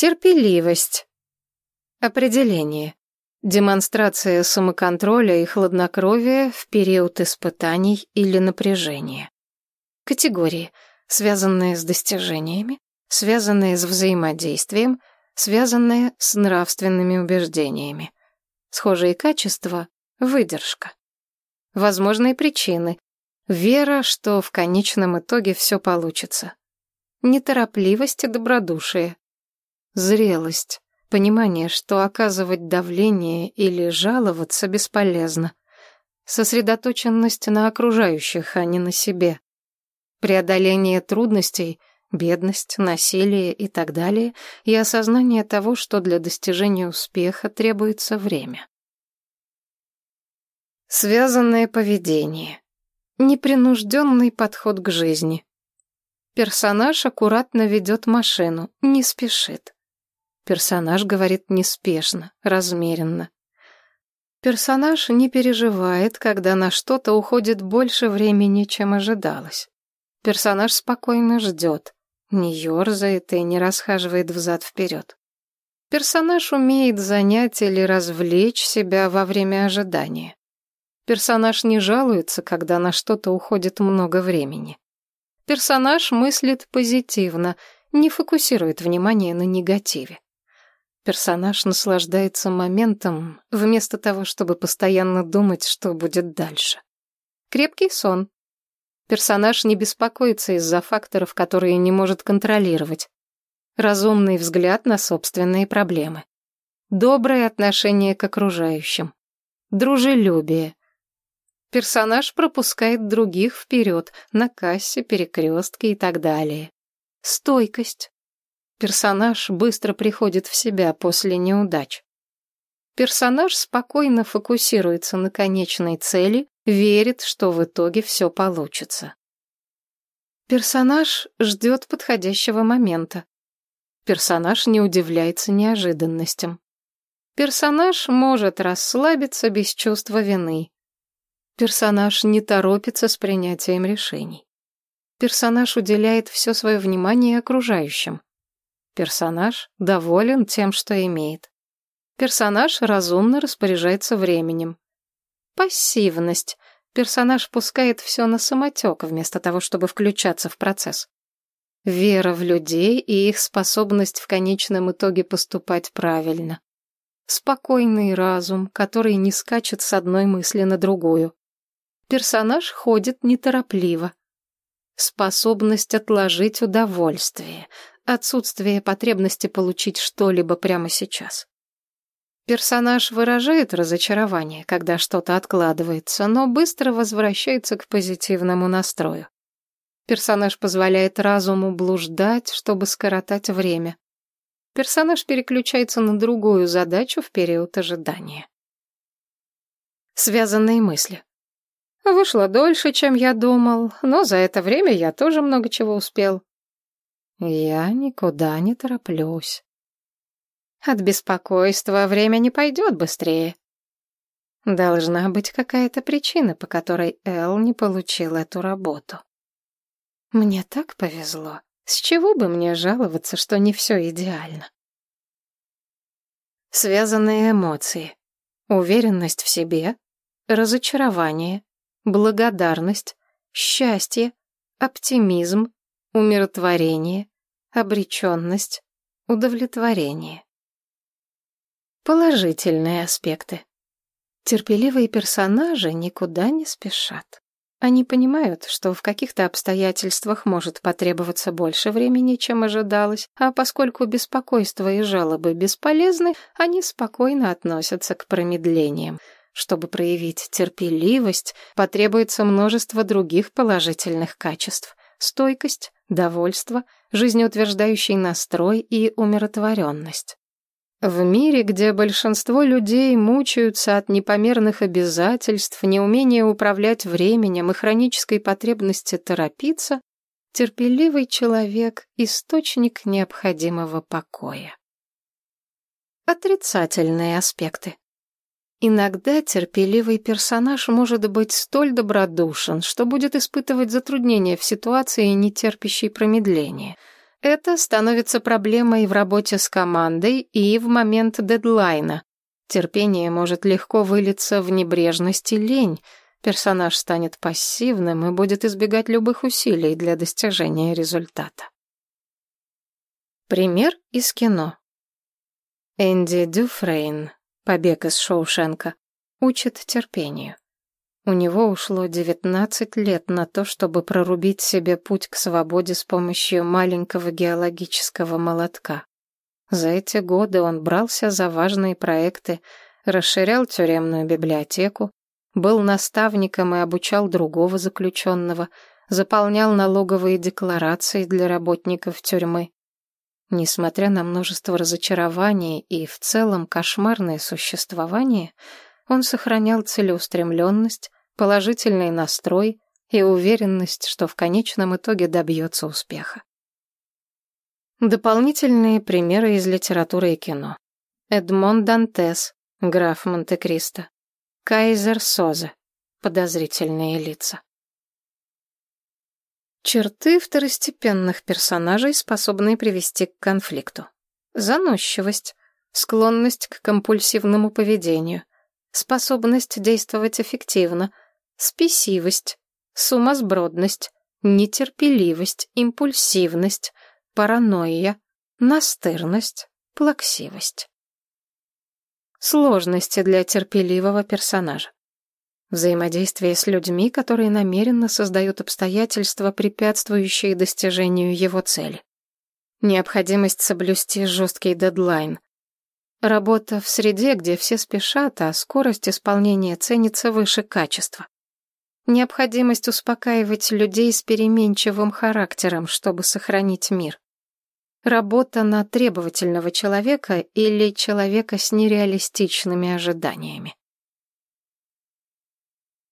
Терпеливость. Определение. Демонстрация самоконтроля и хладнокровия в период испытаний или напряжения. Категории, связанные с достижениями, связанные с взаимодействием, связанные с нравственными убеждениями. Схожие качества — выдержка. Возможные причины — вера, что в конечном итоге все получится. Неторопливость и добродушие. Зрелость. Понимание, что оказывать давление или жаловаться бесполезно. Сосредоточенность на окружающих, а не на себе. Преодоление трудностей, бедность, насилие и так далее, и осознание того, что для достижения успеха требуется время. Связанное поведение. Непринужденный подход к жизни. Персонаж аккуратно ведет машину, не спешит. Персонаж говорит неспешно, размеренно. Персонаж не переживает, когда на что-то уходит больше времени, чем ожидалось. Персонаж спокойно ждет, не ерзает и не расхаживает взад-вперед. Персонаж умеет занять или развлечь себя во время ожидания. Персонаж не жалуется, когда на что-то уходит много времени. Персонаж мыслит позитивно, не фокусирует внимание на негативе. Персонаж наслаждается моментом, вместо того, чтобы постоянно думать, что будет дальше. Крепкий сон. Персонаж не беспокоится из-за факторов, которые не может контролировать. Разумный взгляд на собственные проблемы. Доброе отношение к окружающим. Дружелюбие. Персонаж пропускает других вперед, на кассе, перекрестке и так далее. Стойкость. Персонаж быстро приходит в себя после неудач. Персонаж спокойно фокусируется на конечной цели, верит, что в итоге все получится. Персонаж ждет подходящего момента. Персонаж не удивляется неожиданностям. Персонаж может расслабиться без чувства вины. Персонаж не торопится с принятием решений. Персонаж уделяет все свое внимание окружающим. Персонаж доволен тем, что имеет. Персонаж разумно распоряжается временем. Пассивность. Персонаж пускает все на самотек, вместо того, чтобы включаться в процесс. Вера в людей и их способность в конечном итоге поступать правильно. Спокойный разум, который не скачет с одной мысли на другую. Персонаж ходит неторопливо. Способность отложить удовольствие, отсутствие потребности получить что-либо прямо сейчас. Персонаж выражает разочарование, когда что-то откладывается, но быстро возвращается к позитивному настрою. Персонаж позволяет разуму блуждать, чтобы скоротать время. Персонаж переключается на другую задачу в период ожидания. Связанные мысли. Вышло дольше, чем я думал, но за это время я тоже много чего успел. Я никуда не тороплюсь. От беспокойства время не пойдет быстрее. Должна быть какая-то причина, по которой Эл не получил эту работу. Мне так повезло. С чего бы мне жаловаться, что не все идеально? Связанные эмоции. Уверенность в себе, разочарование, благодарность, счастье, оптимизм, умиротворение, обреченность, удовлетворение. Положительные аспекты. Терпеливые персонажи никуда не спешат. Они понимают, что в каких-то обстоятельствах может потребоваться больше времени, чем ожидалось, а поскольку беспокойство и жалобы бесполезны, они спокойно относятся к промедлениям. Чтобы проявить терпеливость, потребуется множество других положительных качеств — стойкость, довольство, жизнеутверждающий настрой и умиротворенность. В мире, где большинство людей мучаются от непомерных обязательств, неумения управлять временем и хронической потребности торопиться, терпеливый человек — источник необходимого покоя. Отрицательные аспекты. Иногда терпеливый персонаж может быть столь добродушен, что будет испытывать затруднения в ситуации, не терпящей промедления. Это становится проблемой в работе с командой и в момент дедлайна. Терпение может легко вылиться в небрежность и лень. Персонаж станет пассивным и будет избегать любых усилий для достижения результата. Пример из кино. Энди Дюфрейн, побег из Шоушенка, учит терпению. У него ушло 19 лет на то, чтобы прорубить себе путь к свободе с помощью маленького геологического молотка. За эти годы он брался за важные проекты, расширял тюремную библиотеку, был наставником и обучал другого заключенного, заполнял налоговые декларации для работников тюрьмы. Несмотря на множество разочарований и в целом кошмарное существование, он сохранял целеустремленность, положительный настрой и уверенность, что в конечном итоге добьется успеха. Дополнительные примеры из литературы и кино. Эдмон Дантес, граф Монте-Кристо. Кайзер Созе, подозрительные лица. Черты второстепенных персонажей, способные привести к конфликту. Заносчивость, склонность к компульсивному поведению, способность действовать эффективно – спесивость, сумасбродность, нетерпеливость, импульсивность, паранойя, настырность, плаксивость. Сложности для терпеливого персонажа. Взаимодействие с людьми, которые намеренно создают обстоятельства, препятствующие достижению его цели. Необходимость соблюсти жесткий дедлайн. Работа в среде, где все спешат, а скорость исполнения ценится выше качества. Необходимость успокаивать людей с переменчивым характером, чтобы сохранить мир. Работа на требовательного человека или человека с нереалистичными ожиданиями.